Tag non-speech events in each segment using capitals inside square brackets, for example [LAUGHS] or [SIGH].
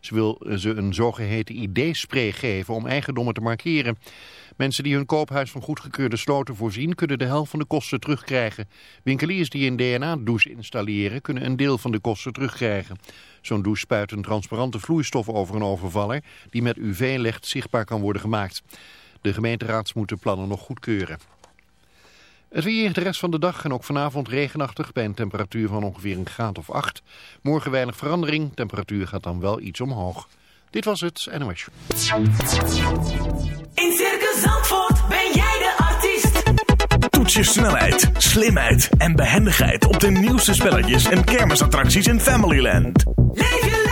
Ze wil ze een zogeheten ID-spray geven om eigendommen te markeren. Mensen die hun koophuis van goedgekeurde sloten voorzien kunnen de helft van de kosten terugkrijgen. Winkeliers die een DNA-douche installeren kunnen een deel van de kosten terugkrijgen. Zo'n douche spuit een transparante vloeistof over een overvaller die met UV-licht zichtbaar kan worden gemaakt. De gemeenteraads moeten plannen nog goedkeuren. Het weer de rest van de dag en ook vanavond regenachtig bij een temperatuur van ongeveer een graad of 8. Morgen weinig verandering, temperatuur gaat dan wel iets omhoog. Dit was het NOS. In Circus Zandvoort ben jij de artiest. Toets je snelheid, slimheid en behendigheid op de nieuwste spelletjes en kermisattracties in Familyland. Leef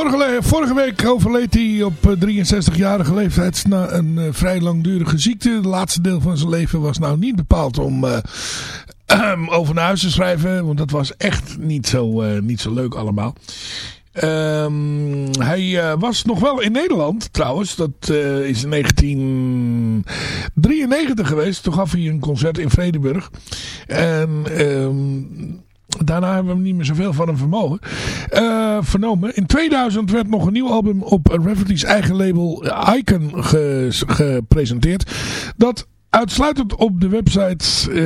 Vorige, vorige week overleed hij op eh, 63-jarige leeftijd na een eh, vrij langdurige ziekte. Het laatste deel van zijn leven was nou niet bepaald om eh, [CLEARS THROAT] over naar huis te schrijven. Want dat was echt niet zo, eh, niet zo leuk allemaal. Ehm, hij eh, was nog wel in Nederland trouwens. Dat eh, is in 1993 geweest. Toen gaf hij een concert in Vredenburg. En... ehm, Daarna hebben we niet meer zoveel van hem vermogen, eh, vernomen. In 2000 werd nog een nieuw album op Rafferty's eigen label Icon ge- gepresenteerd. Dat uitsluitend op de website, eh,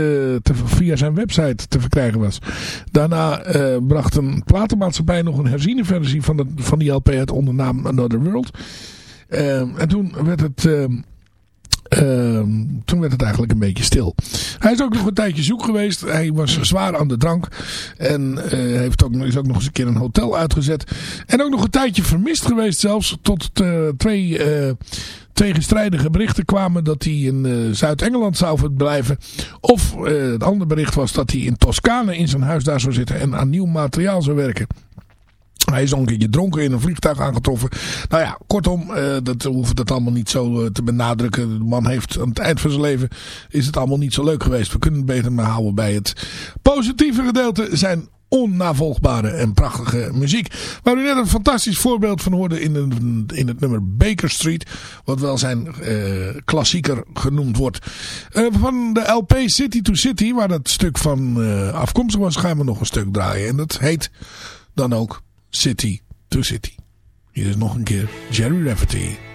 te, via zijn website te verkrijgen was. Daarna eh, bracht een platenmaatschappij nog een herziene versie van, de, van die LP uit onder naam Another World. En toen werd het... eh, Ehm, toen werd het eigenlijk een beetje stil. Hij is ook nog een tijdje zoek geweest. Hij was zwaar aan de drank. En eh, heeft ook, is ook nog eens een keer een hotel uitgezet. En ook nog een tijdje vermist geweest zelfs. Tot eh, twee eh, tegenstrijdige berichten kwamen dat hij in Zuid-Engeland zou verblijven. Of het andere bericht was dat hij in Toscane in zijn huis daar zou zitten en aan nieuw materiaal zou werken. Hij is nog een keertje dronken in een vliegtuig aangetroffen. Nou ja, kortom, eh, dat we hoeven dat allemaal niet zo eh, te benadrukken. De man heeft aan het eind van zijn leven is het allemaal niet zo leuk geweest. We kunnen het beter maar houden bij het positieve gedeelte. Zijn onnavolgbare en prachtige muziek. Waar u net een fantastisch voorbeeld van hoorde in, in het nummer Baker Street. Wat wel zijn eh, klassieker genoemd wordt. Van de LP City to City, waar dat stuk van afkomstig was, gaan we nog een stuk draaien. En dat heet dan ook City to City. Hier is nog een keer Jerry Rafferty.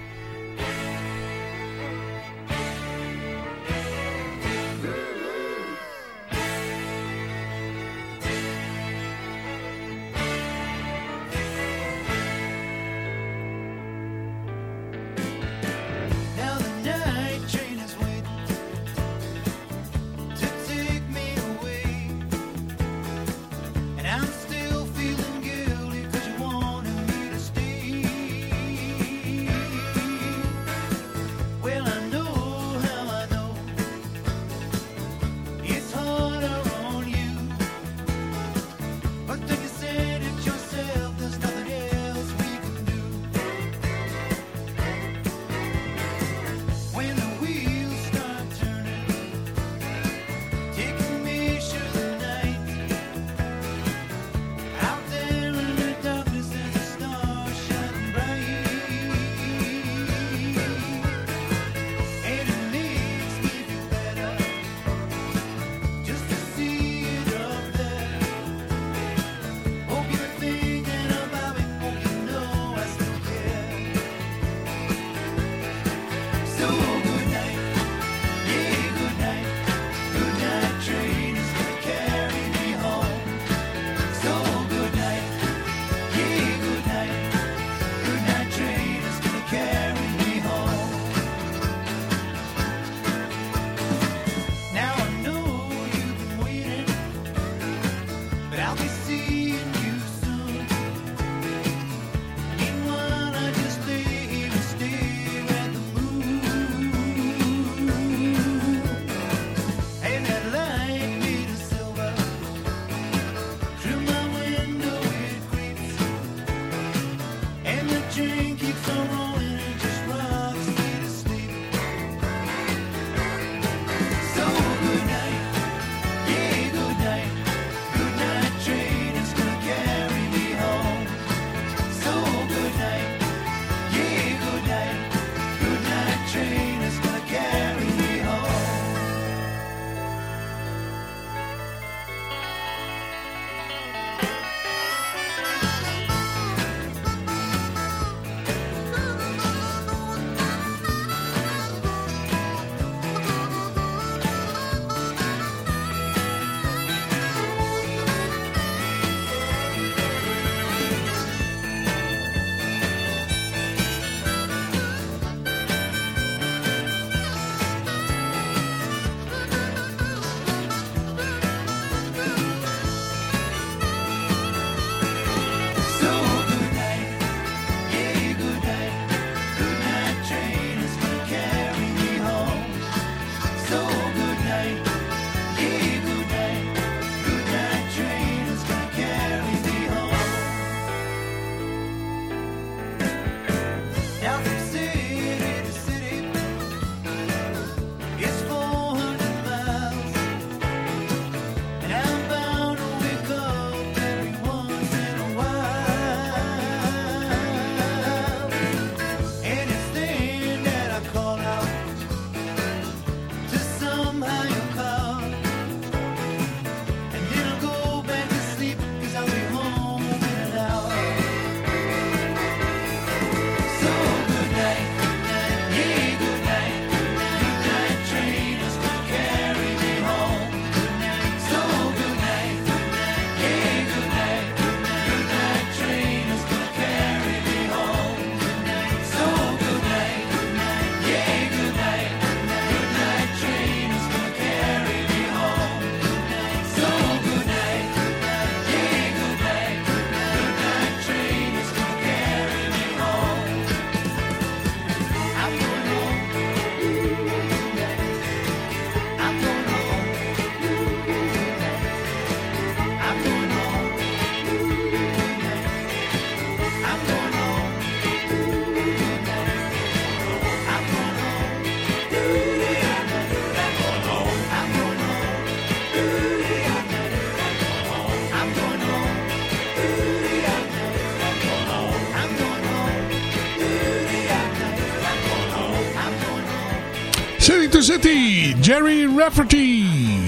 Jerry Rafferty.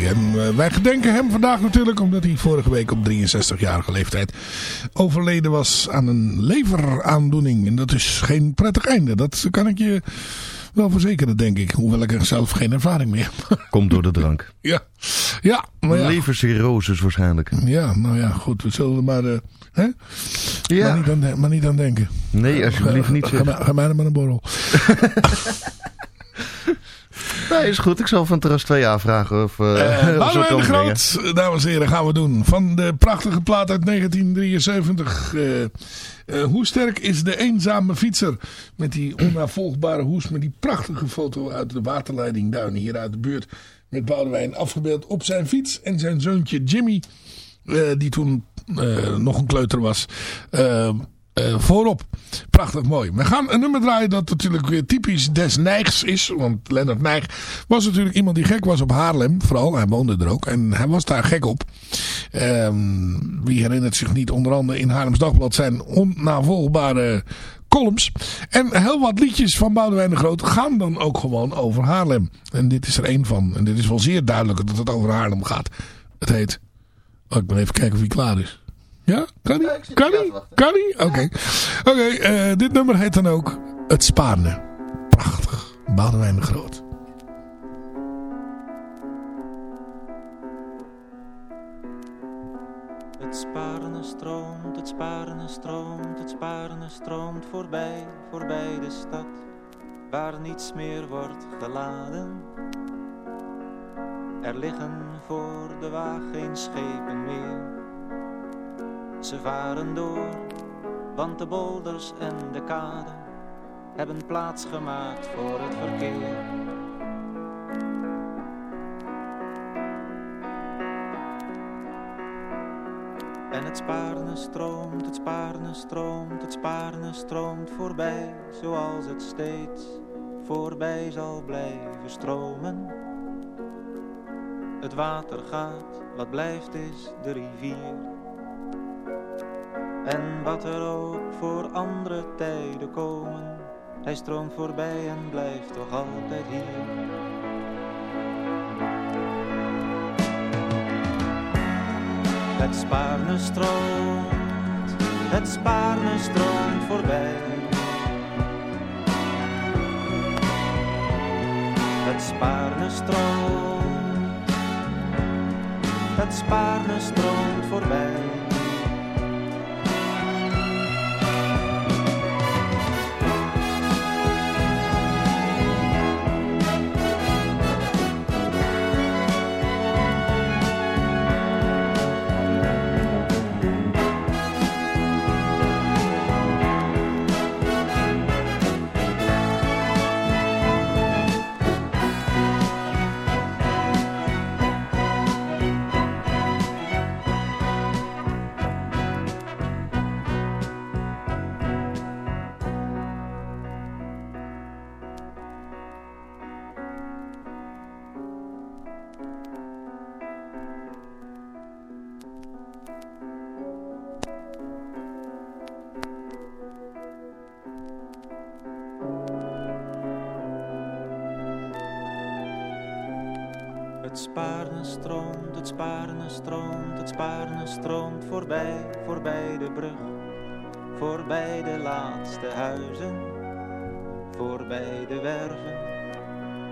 En eh, wij gedenken hem vandaag natuurlijk omdat hij vorige week op 63-jarige leeftijd overleden was aan een leveraandoening. En dat is geen prettig einde. Dat kan ik je wel verzekeren, denk ik. Hoewel ik er zelf geen ervaring mee heb. [LAUGHS] Komt door de drank. ja, ja, maar ja. Levercirroses waarschijnlijk. Ja, nou ja, goed. We zullen er maar, eh, hè? Maar, Ja. niet aan, maar niet aan denken. Nee, alsjeblieft niet Ga, maar- ga mij er maar een borrel. [LAUGHS] Nee, is goed. Ik zal van Terras 2 vragen of, [LAUGHS] Boudewijn de brengen. Groot, dames en heren, gaan we doen. Van de prachtige plaat uit 1973. Eh, hoe sterk is de eenzame fietser? Met die onnavolgbare hoes, met die prachtige foto uit de waterleiding Duin hier uit de buurt. Met Boudewijn afgebeeld op zijn fiets. En zijn zoontje Jimmy, die toen nog een kleuter was, eh, voorop. Prachtig mooi. We gaan een nummer draaien dat natuurlijk weer typisch des Nijgs is. Want Leonard Nijg was natuurlijk iemand die gek was op Haarlem. Vooral, hij woonde er ook. En hij was daar gek op. Ehm, wie herinnert zich niet onder andere in Haarlems Dagblad zijn onnavolgbare columns. En heel wat liedjes van Boudewijn de Groot gaan dan ook gewoon over Haarlem. En dit is er één van. En dit is wel zeer duidelijk dat het over Haarlem gaat. Het heet... Oh, ik ben even kijken of hij klaar is. Ja? Kan hij? Kan hij? Oké. Oké, eh, dit nummer heet dan ook Het Spaarne. Prachtig. Boudewijn de Groot. Het Sparende stroomt, het Sparende stroomt, het Sparende stroomt voorbij, voorbij de stad, waar niets meer wordt geladen. Er liggen voor de waag geen schepen meer. Ze varen door, want de bolders en de kaden hebben plaats gemaakt voor het verkeer. En het Spaarne stroomt, het Spaarne stroomt, het Spaarne stroomt voorbij, zoals het steeds voorbij zal blijven stromen. Het water gaat, wat blijft is de rivier. En wat er ook voor andere tijden komen, hij stroomt voorbij en blijft toch altijd hier. Het Spaarne stroomt, het Spaarne stroomt voorbij. Het Spaarne stroomt, het Spaarne stroomt voorbij.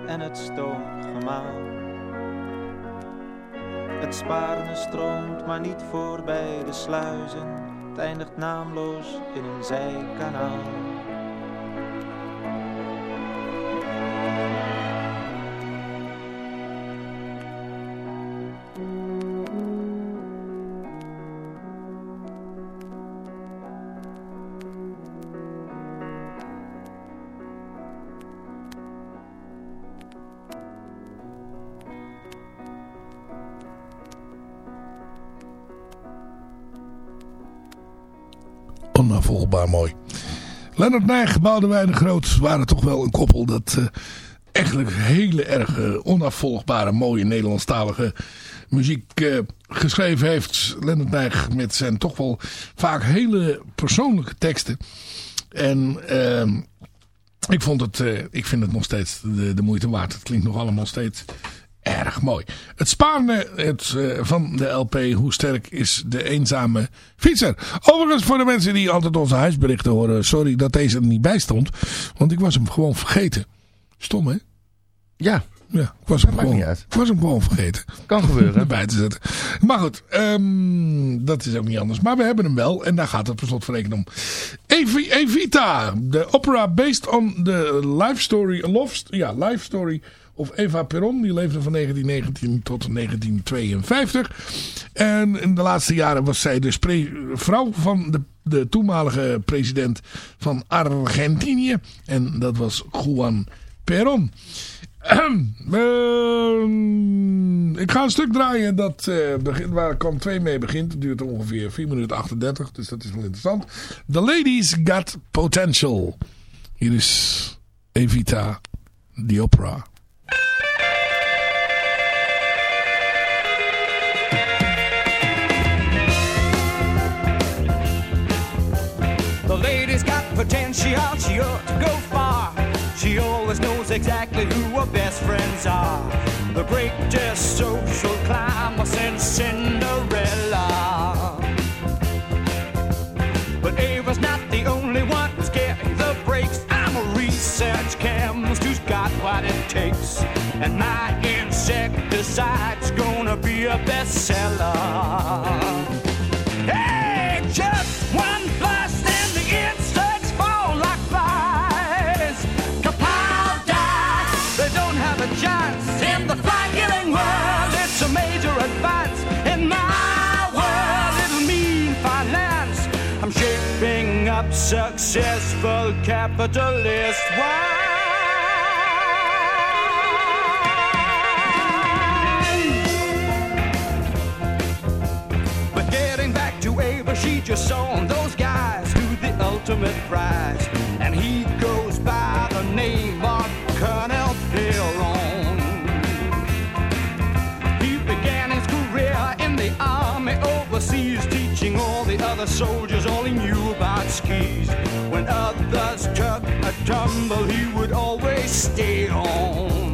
En het stoomgemaal. Het Spaarne stroomt, maar niet voorbij de sluizen, het eindigt naamloos in een zijkanaal. Leonard Nijg, Boudewijn de Groot waren toch wel een koppel dat eh, eigenlijk hele erg eh, onafvolgbare, mooie Nederlandstalige muziek eh, geschreven heeft. Leonard Nijg met zijn toch wel vaak hele persoonlijke teksten. En ehm, Ik, vond het, ik vind het nog steeds de moeite waard. Het klinkt nog allemaal steeds erg mooi. Het spaarne het, eh, van de LP Hoe sterk is de eenzame fietser. Overigens voor de mensen die altijd onze huisberichten horen. Sorry dat deze er niet bij stond. Want ik was hem gewoon vergeten. Stom hè? Ja, Ja, ik was, hem gewoon, niet uit. ik was hem gewoon vergeten. kan gebeuren. [LAUGHS] Erbij te zetten. Maar goed, ehm, dat is ook niet anders. Maar we hebben hem wel. En daar gaat het per slot van rekening om. Evi- Evita, de opera based on the life story, love, ja, life story of Eva Peron. Die leefde van 1919 tot 1952. En in de laatste jaren was zij spre- vrouw van de, de toenmalige president van Argentinië. En dat was Juan. Ahem. [CLEARS THROAT] Ehm, ik ga een stuk draaien dat, eh, waar kant 2 mee begint. Het duurt ongeveer 4 minuten 38, dus dat is wel interessant. The Ladies Got Potential. Hier is Evita, the opera. She go far. She always knows exactly who her best friends are. The greatest social climber since Cinderella. But Ava's not the only one who's getting the breaks. I'm a research chemist who's got what it takes. And my insecticide's gonna be a bestseller. Successful capitalist. But getting back to Ava, she just saw those guys do the ultimate prize. And he other soldiers all he knew about skis. When others took a tumble, he would always stay on.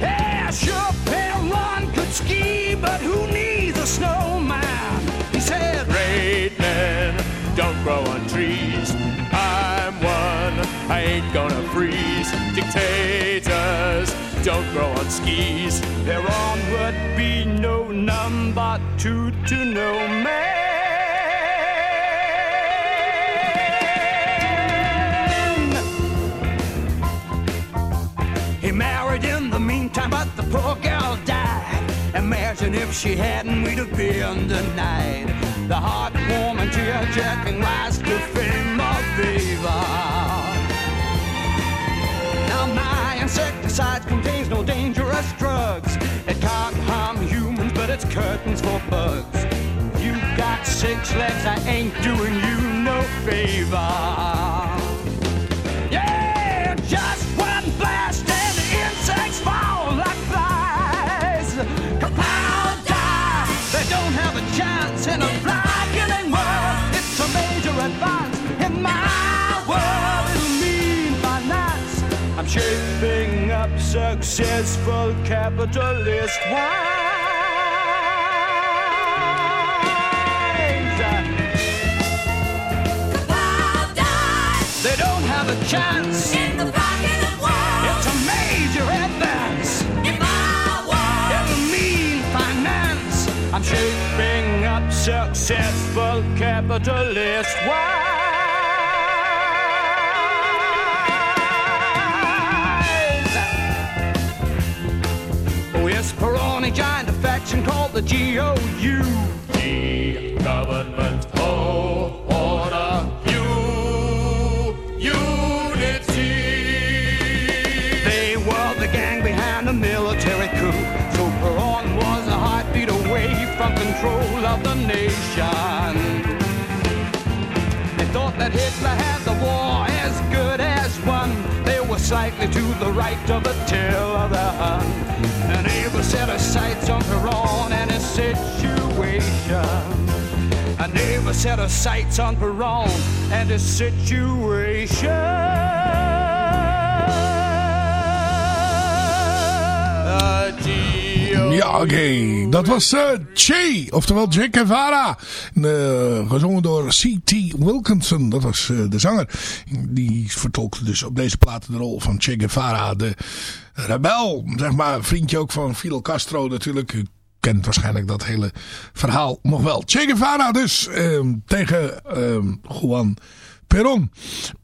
Yeah, sure, Perron could ski, but who needs a snowman? He said, Great men don't grow on trees. I'm one, I ain't gonna freeze. Dictators don't grow on skis. Perron would be no number two to no man. Poor girl died. Imagine if she hadn't, we'd have been denied the heartwarming, tear-jerking rise to fame of Eva. Now my insecticide contains no dangerous drugs. It can't harm humans, but it's curtains for bugs. You got six legs, I ain't doing you no favor. Shaping up successful capitalist wise. They don't have a chance in the world. It's a major advance in my world. It'll mean finance. I'm shaping up successful capitalist wise. A called the GOU. The government, oh, order, you, unity. They were the gang behind the military coup. So Peron was a heartbeat away from control of the nation. They thought that Hitler had the war as good as won. They were slightly to the right of the tail of the Hun. Her sights on Peron and his situation. I never set her sights on Perón and the situation. Uh. Ja, oké. Dat was eh, Che, oftewel Che Guevara. Eh, gezongen door C.T. Wilkinson. Dat was eh, de zanger. Die vertolkte dus op deze plaat de rol van Che Guevara. De rebel, zeg maar. Vriendje ook van Fidel Castro natuurlijk. U kent waarschijnlijk dat hele verhaal nog wel. Che Guevara dus ehm, tegen ehm, Juan Perón.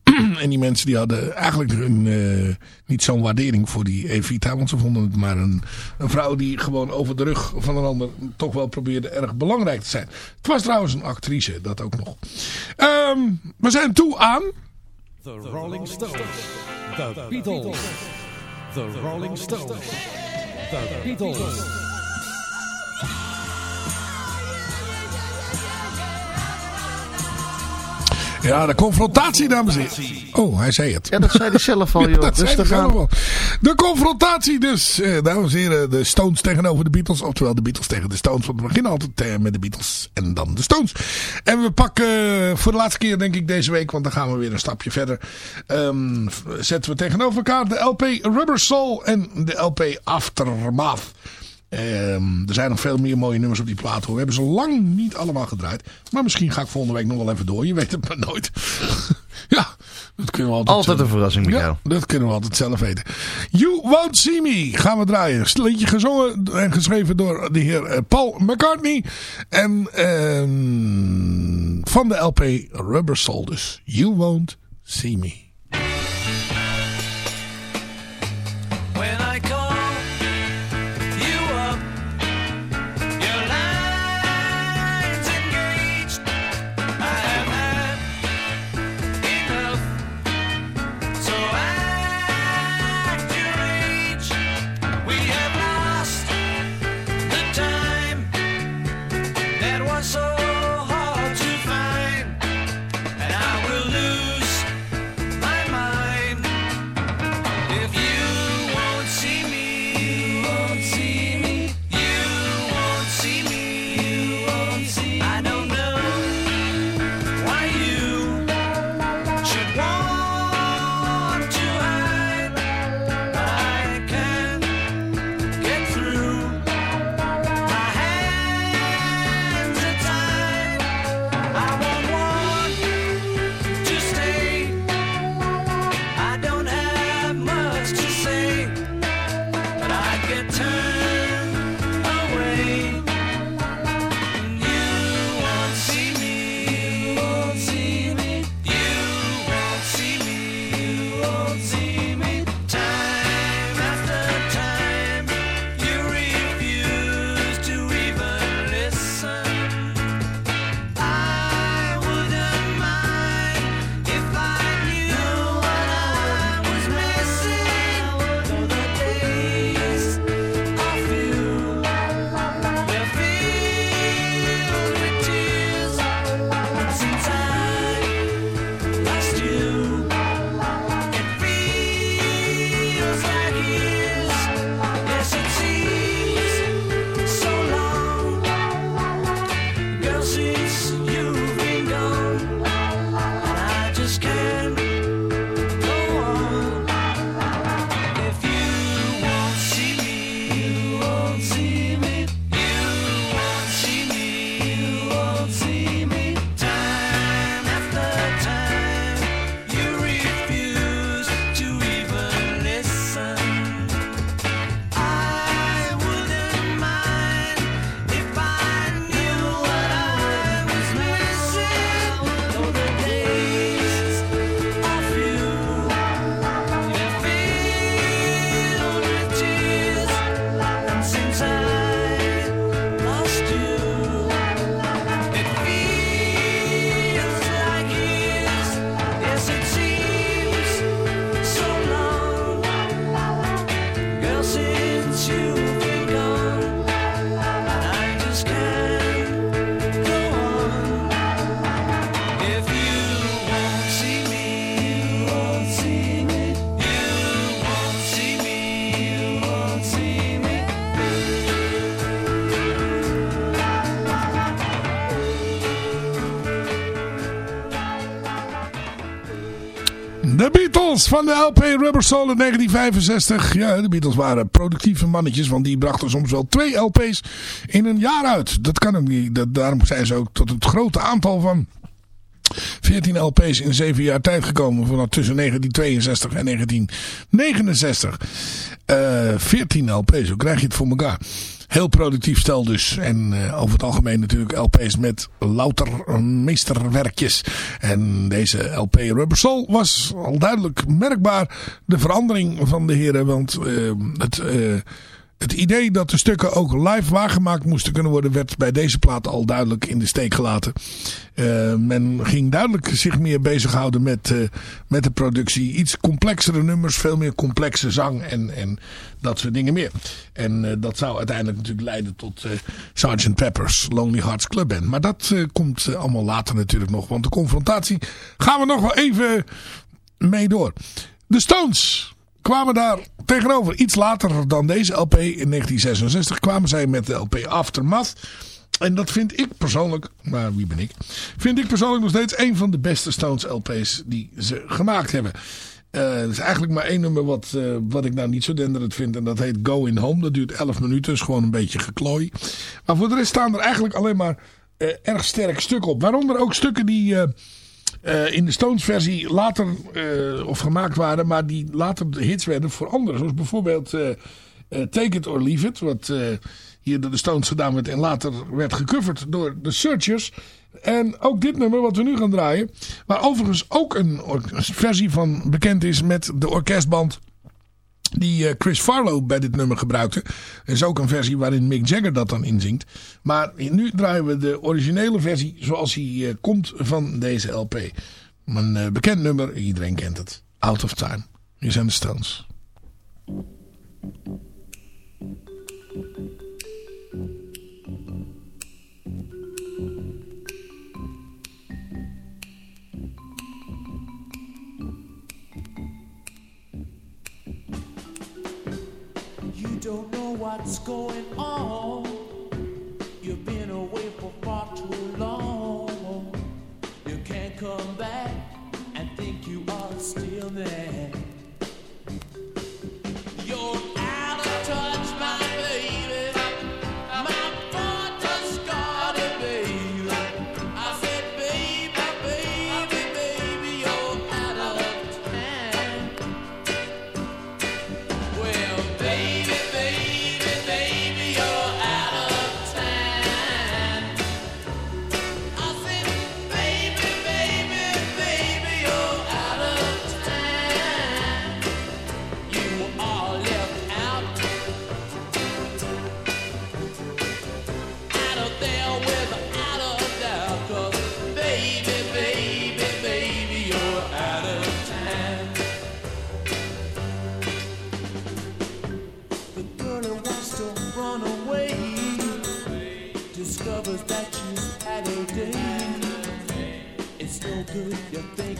[CLEARS THROAT] en die mensen die hadden eigenlijk een, eh, niet zo'n waardering voor die Evita. Want ze vonden het maar een, een vrouw die gewoon over de rug van een ander toch wel probeerde erg belangrijk te zijn. Het was trouwens een actrice, dat ook nog. Ehm, we zijn toe aan... The Rolling Stones. The Beatles. The Rolling Stones. The Beatles. Ja, de confrontatie, dames en heren. Oh, hij zei het. Ja, dat zei hij zelf al, [LAUGHS] joh. dat zei Rustig hij aan. zelf al. De confrontatie dus, eh, dames en heren. De Stones tegenover de Beatles. Oftewel de Beatles tegen de Stones. Want we beginnen altijd eh, met de Beatles en dan de Stones. En we pakken eh, voor de laatste keer denk ik deze week. Want dan gaan we weer een stapje verder. ehm, zetten we tegenover elkaar de LP Rubber Soul en de LP Aftermath. Ehm, er zijn nog veel meer mooie nummers op die plaat hoor. We hebben ze lang niet allemaal gedraaid. Maar misschien ga ik volgende week nog wel even door. Je weet het maar nooit. [LAUGHS] ja, dat kunnen we altijd Altijd een verrassing met ja, jou. dat kunnen we altijd zelf weten. You Won't See Me gaan we draaien. Liedje gezongen en geschreven door de heer eh, Paul McCartney. En ehm, van de LP Rubber Soul dus. You Won't See Me. Van de LP Rubber Soul in 1965. Ja, de Beatles waren productieve mannetjes, want die brachten soms wel twee LP's in een jaar uit. Dat kan ook niet. Dat, daarom zijn ze ook tot het grote aantal van 14 LP's in 7 jaar tijd gekomen. Vanaf tussen 1962 en 1969. Eh 14 LP's, hoe krijg je het voor elkaar? Heel productief stel dus. En eh, over het algemeen natuurlijk LP's met louter eh, meesterwerkjes. En deze LP Rubber Soul was al duidelijk merkbaar de verandering van de heren. Want eh, het... het idee dat de stukken ook live waargemaakt moesten kunnen worden... werd bij deze plaat al duidelijk in de steek gelaten. Eh, men ging duidelijk zich meer bezighouden met, eh, met de productie. Iets complexere nummers, veel meer complexe zang en, en dat soort dingen meer. En eh, dat zou uiteindelijk natuurlijk leiden tot Sgt. Pepper's Lonely Hearts Club Band. Maar dat komt allemaal later natuurlijk nog. Want de confrontatie gaan we nog wel even mee door. De Stones kwamen daar tegenover. Iets later dan deze LP in 1966 kwamen zij met de LP Aftermath. En dat vind ik persoonlijk, maar wie ben ik, vind ik persoonlijk nog steeds een van de beste Stones LP's die ze gemaakt hebben. Eh, er is eigenlijk maar één nummer wat, eh, wat ik nou niet zo denderend vind. En dat heet Go In Home. Dat duurt 11 minuten. is gewoon een beetje geklooi. Maar voor de rest staan er eigenlijk alleen maar eh, erg sterk stukken op. Waaronder ook stukken die... eh, in de Stones versie later eh, of gemaakt waren, maar die later de hits werden voor anderen. Zoals bijvoorbeeld eh, Take It or Leave It, wat hier door de Stones gedaan werd en later werd gecoverd door de Searchers. En ook dit nummer wat we nu gaan draaien, waar overigens ook een versie van bekend is met de orkestband die eh, Chris Farlow bij dit nummer gebruikte. Er is ook een versie waarin Mick Jagger dat dan inzingt. Maar nu draaien we de originele versie zoals hij eh, komt van deze LP. Een eh, bekend nummer, iedereen kent het. Out of Time. Hier zijn de Stones. What's going on. You've been away for far too long. You can't come back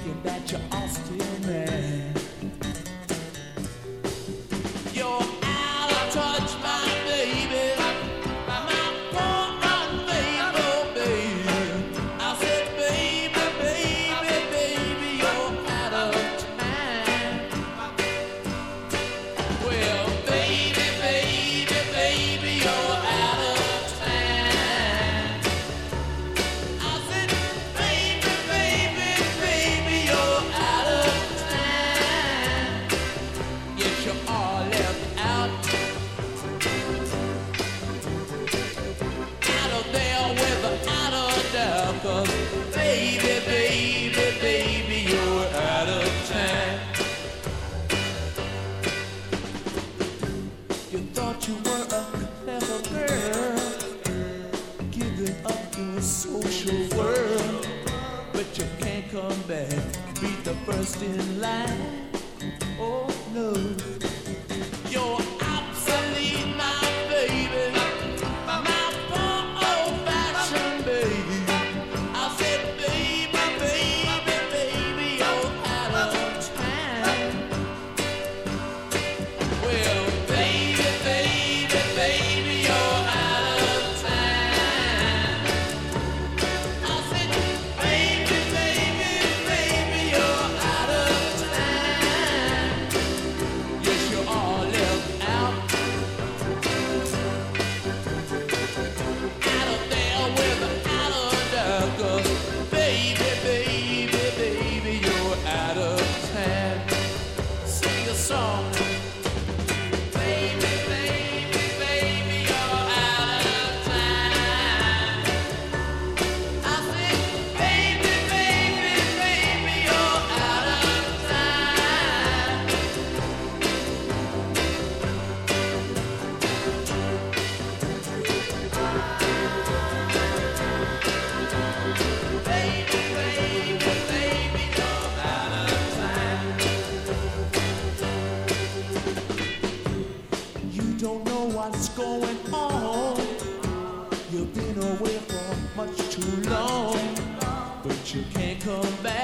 thinking that you're all still long, but you can't come back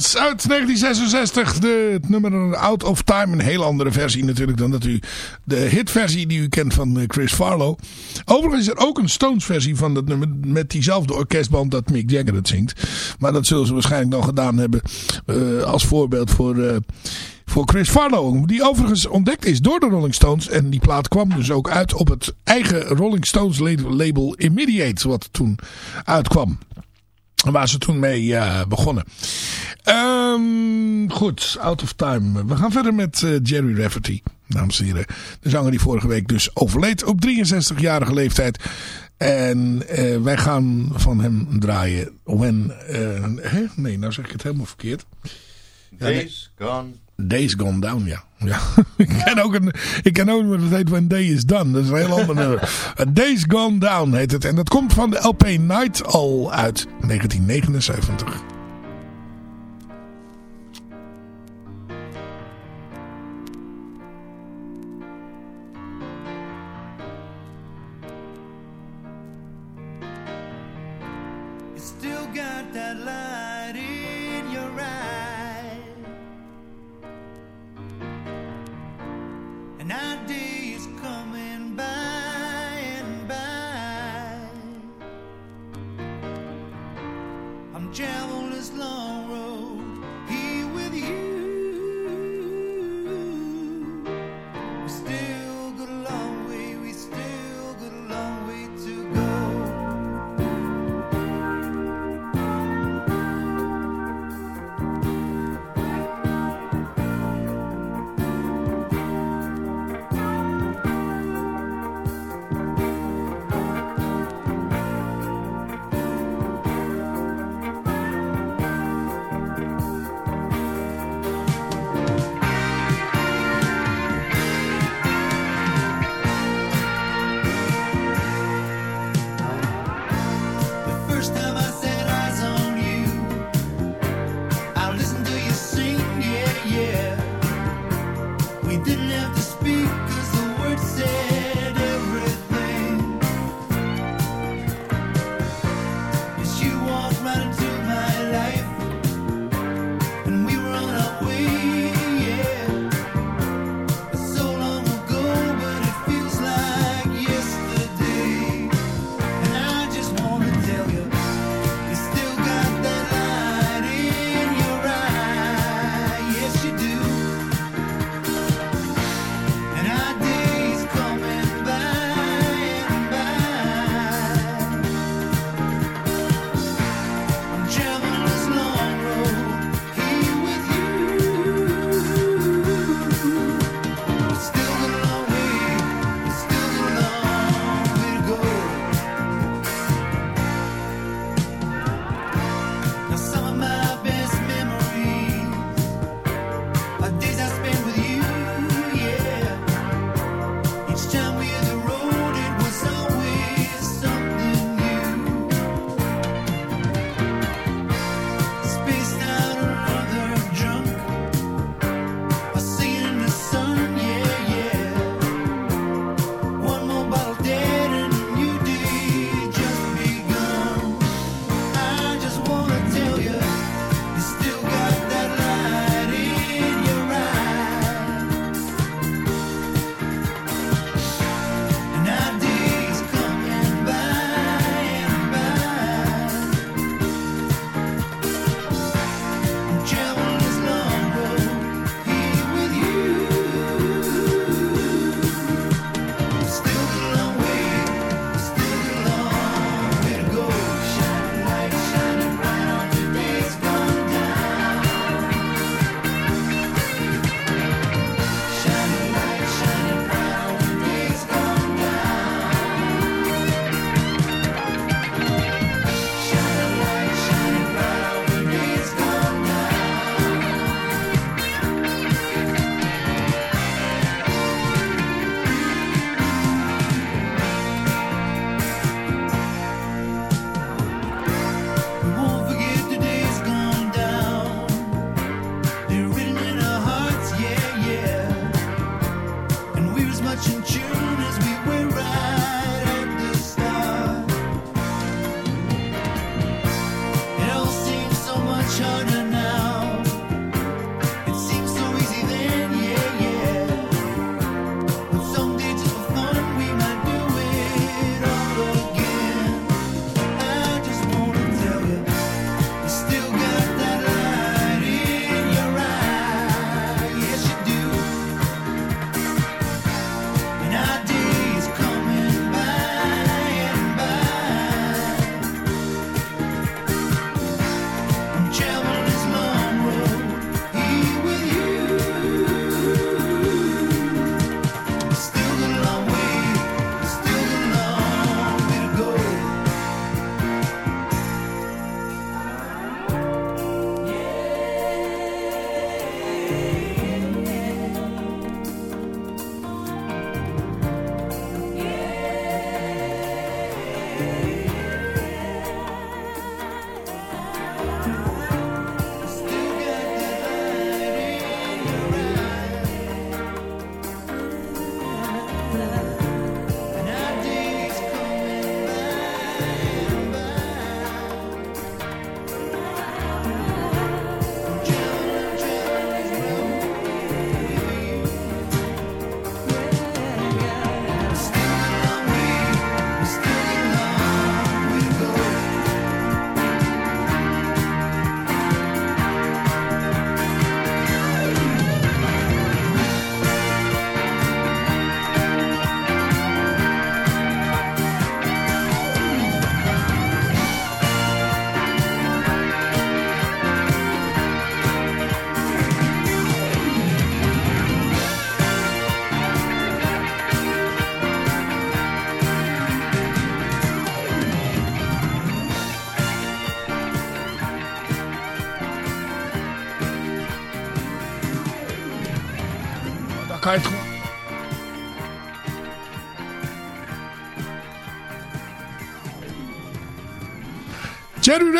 Uit 1966. De, het nummer Out of Time. Een heel andere versie natuurlijk dan dat u de hitversie die u kent van eh, Chris Farlow. Overigens is er ook een Stones versie van dat nummer met diezelfde orkestband dat Mick Jagger het zingt. Maar dat zullen ze waarschijnlijk nog gedaan hebben eh, als voorbeeld voor... eh, voor Chris Farlow. Die overigens ontdekt is door de Rolling Stones. En die plaat kwam dus ook uit op het eigen Rolling Stones label Immediate. Wat toen uitkwam. Waar ze toen mee eh, begonnen. Ehm, goed, Out of Time. We gaan verder met eh, Jerry Rafferty. Dames en heren. De zanger die vorige week dus overleed op 63-jarige leeftijd. En eh, wij gaan van hem draaien. When, eh, hè? Nee, nou zeg ik het helemaal verkeerd. Ja, nee. Days gone. Days Gone Down, ja. ja. [LAUGHS] ik ken ook een, ik ken ook wat het heet When Day Is Done. Dat is een heel ander nummer. Days Gone Down heet het. En dat komt van de LP Night al uit 1979.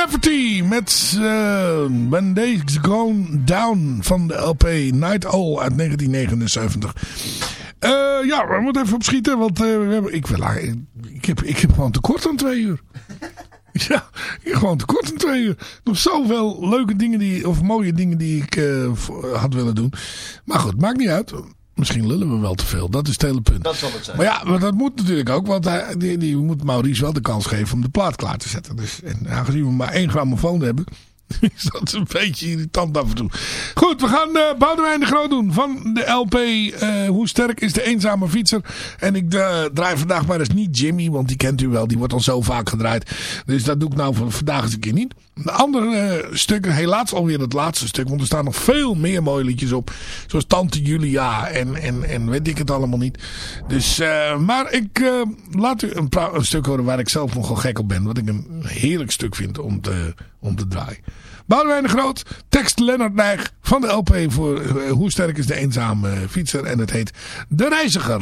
Rafferty met uh, When Days Gone Down van de LP Night Owl uit 1979. Eh, ja, we moeten even opschieten, want eh, we hebben, ik, wil, ik, heb, ik heb gewoon tekort aan twee uur. [LAUGHS] ja, ik heb gewoon tekort aan twee uur. Nog zoveel leuke dingen die, of mooie dingen die ik eh, had willen doen. Maar goed, maakt niet uit. Misschien lullen we wel te veel. Dat is het hele punt. Dat zal het zijn. Maar ja, maar dat moet natuurlijk ook. Want hij, die, die moet Maurice wel de kans geven om de plaat klaar te zetten. Dus, en aangezien we maar één grammofoon hebben... [LAUGHS] is dat een beetje irritant af en toe. Goed, we gaan eh Boudewijn de Groot doen. Van de LP eh, Hoe sterk is de eenzame fietser. En ik eh, draai vandaag maar eens niet Jimmy. Want die kent u wel. Die wordt al zo vaak gedraaid. Dus dat doe ik nou voor vandaag eens een keer niet. De andere eh, stukken, helaas alweer het laatste stuk. Want er staan nog veel meer mooie liedjes op. Zoals Tante Julia en, en, en weet ik het allemaal niet. Dus, eh, maar ik eh, laat u een, een stuk horen waar ik zelf nogal gek op ben. Wat ik een heerlijk stuk vind om te, om te draaien. Boudewijn de Groot, tekst Lennart Nijg van de LP voor eh, Hoe sterk is de eenzame fietser. En het heet De Reiziger.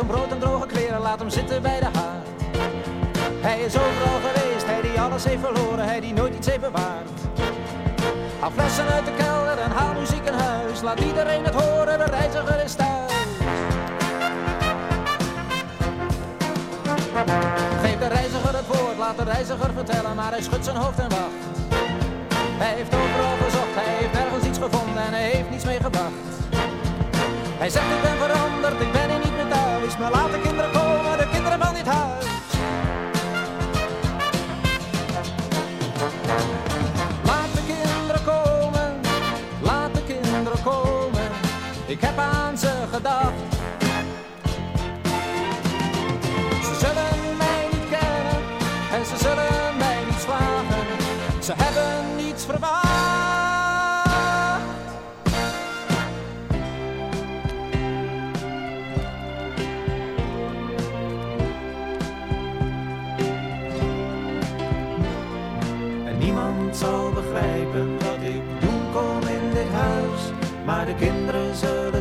Hem brood en droge kleren, laat hem zitten bij de haard. Hij is overal geweest, hij die alles heeft verloren, hij die nooit iets heeft bewaard. Haal flessen uit de kelder en haal muziek in huis, laat iedereen het horen, de reiziger is thuis. Geef de reiziger het woord, laat de reiziger vertellen, maar hij schudt zijn hoofd en wacht. Hij heeft overal gezocht, hij heeft nergens iets gevonden en hij heeft niets meegebracht. Hij zegt ik ben veranderd, ik ben Maar laat de kinderen komen, de kinderen van dit huis. Laat de kinderen komen, laat de kinderen komen. Ik heb aan ze gedacht. Ze zullen mij niet kennen en ze zullen mij niets vragen Ze hebben niets verwacht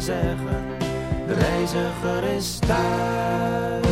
zeggen, de reiziger is thuis.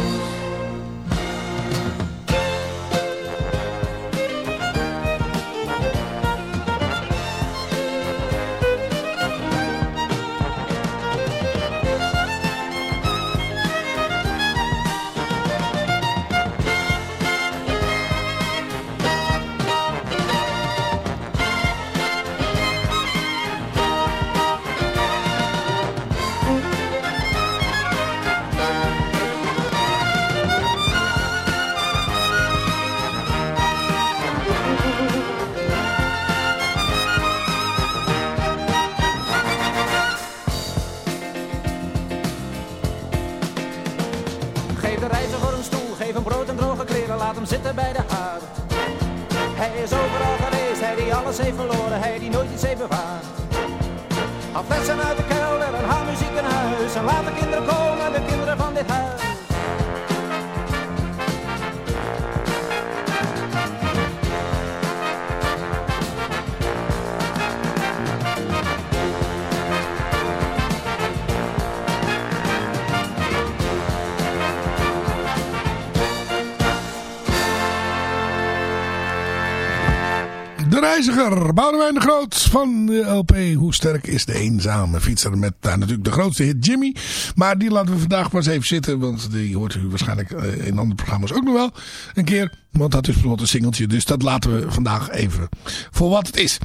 Reiziger, Boudewijn de Groot van de LP Hoe sterk is de eenzame fietser. Met daar natuurlijk de grootste hit Jimmy. Maar die laten we vandaag maar eens even zitten. Want die hoort u waarschijnlijk eh, in andere programma's ook nog wel een keer. Want dat is bijvoorbeeld een singeltje. Dus dat laten we vandaag even voor wat het is.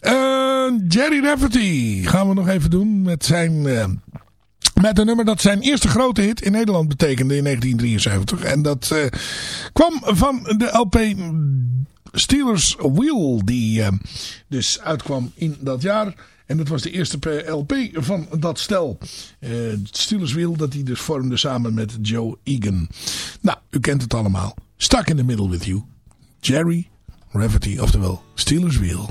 Eh, Jerry Rafferty gaan we nog even doen met zijn... eh, met een nummer dat zijn eerste grote hit in Nederland betekende in 1973. En dat kwam van de LP Steelers Wheel. Die eh, dus uitkwam in dat jaar. En dat was de eerste LP van dat stel. Eh Steelers Wheel dat hij dus vormde samen met Joe Egan. Nou, u kent het allemaal. Stuck in the Middle with You. Jerry Rafferty, oftewel Steelers Wheel.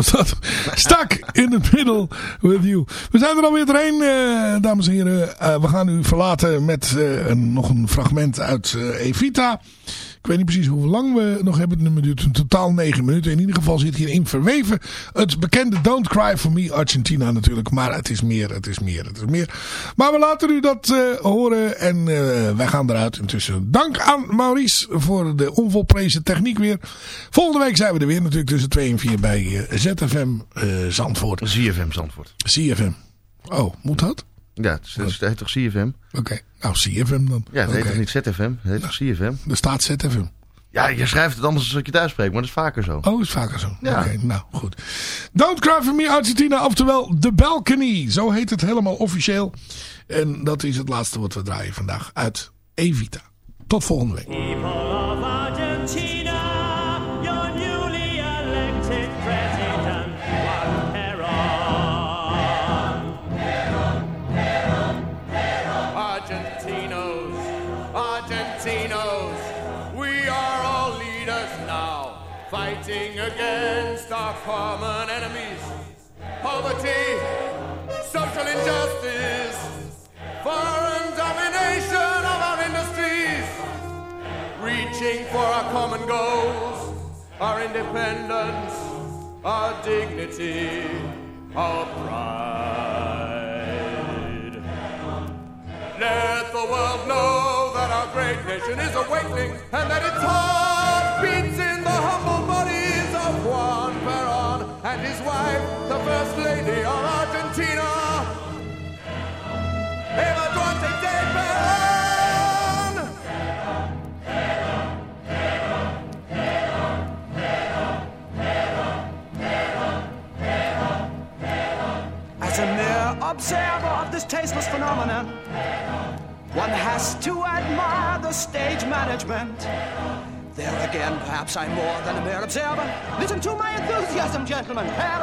was in het middle with you. We zijn er alweer doorheen, eh, dames en heren. Eh, we gaan u verlaten met eh, nog een fragment uit Evita. Ik weet niet precies hoe lang we nog hebben. Het nummer duurt in totaal 9 minuten. In ieder geval zit hierin verweven het bekende Don't Cry For Me Argentina natuurlijk. Maar het is meer, het is meer, het is meer. Maar we laten u dat eh, horen en eh, wij gaan eruit intussen. Dank aan Maurice voor de onvolprezen techniek weer. Volgende week zijn we er weer natuurlijk tussen 2 en 4 bij eh, ZFM eh, Zandvoort. ZFM Zandvoort. CFM. Oh, moet dat? Ja, het, is- het heet toch CFM? Oké, nou CFM dan. Ja, het heet toch niet ZFM? Het heet toch CFM? Er staat ZFM. Ja, je schrijft het anders als je het uitspreekt, maar dat is vaker zo. Oh, is vaker zo. Ja. Oké, nou goed. Don't Cry For Me Argentina, oftewel The Balcony. Zo heet het helemaal officieel. En dat is het laatste wat we draaien vandaag uit Evita. Tot volgende week. Common enemies poverty, social injustice, foreign domination of our industries, reaching for our common goals, our independence, our dignity, our pride. Let the world know that our great nation is awakening and that its heart and his wife, the First Lady of Argentina, Eva Duarte de Perón. As a mere observer of this tasteless phenomenon, one has to admire the stage management. There again, perhaps I'm more than a mere observer. Listen to my enthusiasm, gentlemen. Head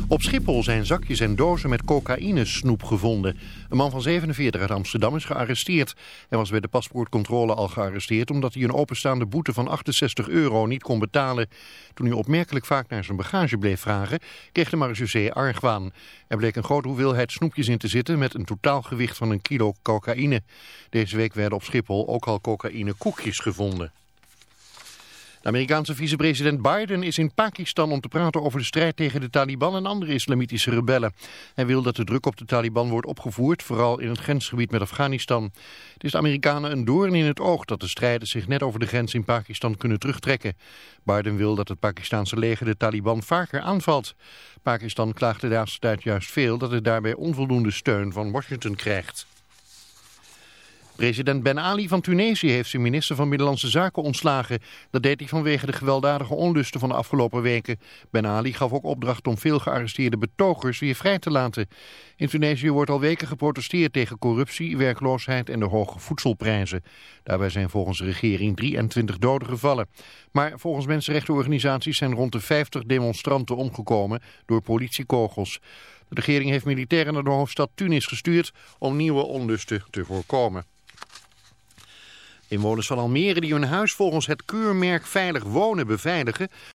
Op Schiphol zijn zakjes en dozen met cocaïnesnoep gevonden. Een man van 47 uit Amsterdam is gearresteerd. Hij was bij de paspoortcontrole al gearresteerd... omdat hij een openstaande boete van 68 euro niet kon betalen. Toen hij opmerkelijk vaak naar zijn bagage bleef vragen... kreeg de marechaussee argwaan. Er bleek een grote hoeveelheid snoepjes in te zitten... met een totaalgewicht van een kilo cocaïne. Deze week werden op Schiphol ook al cocaïnekoekjes gevonden. De Amerikaanse vicepresident Biden is in Pakistan om te praten over de strijd tegen de Taliban en andere islamitische rebellen. Hij wil dat de druk op de Taliban wordt opgevoerd, vooral in het grensgebied met Afghanistan. Het is de Amerikanen een doorn in het oog dat de strijders zich net over de grens in Pakistan kunnen terugtrekken. Biden wil dat het Pakistanse leger de Taliban vaker aanvalt. Pakistan klaagt de laatste tijd juist veel dat het daarbij onvoldoende steun van Washington krijgt. President Ben Ali van Tunesië heeft zijn minister van Binnenlandse Zaken ontslagen. Dat deed hij vanwege de gewelddadige onlusten van de afgelopen weken. Ben Ali gaf ook opdracht om veel gearresteerde betogers weer vrij te laten. In Tunesië wordt al weken geprotesteerd tegen corruptie, werkloosheid en de hoge voedselprijzen. Daarbij zijn volgens de regering 23 doden gevallen. Maar volgens mensenrechtenorganisaties zijn rond de 50 demonstranten omgekomen door politiekogels. De regering heeft militairen naar de hoofdstad Tunis gestuurd om nieuwe onlusten te voorkomen. Inwoners van Almere die hun huis volgens het keurmerk Veilig Wonen beveiligen...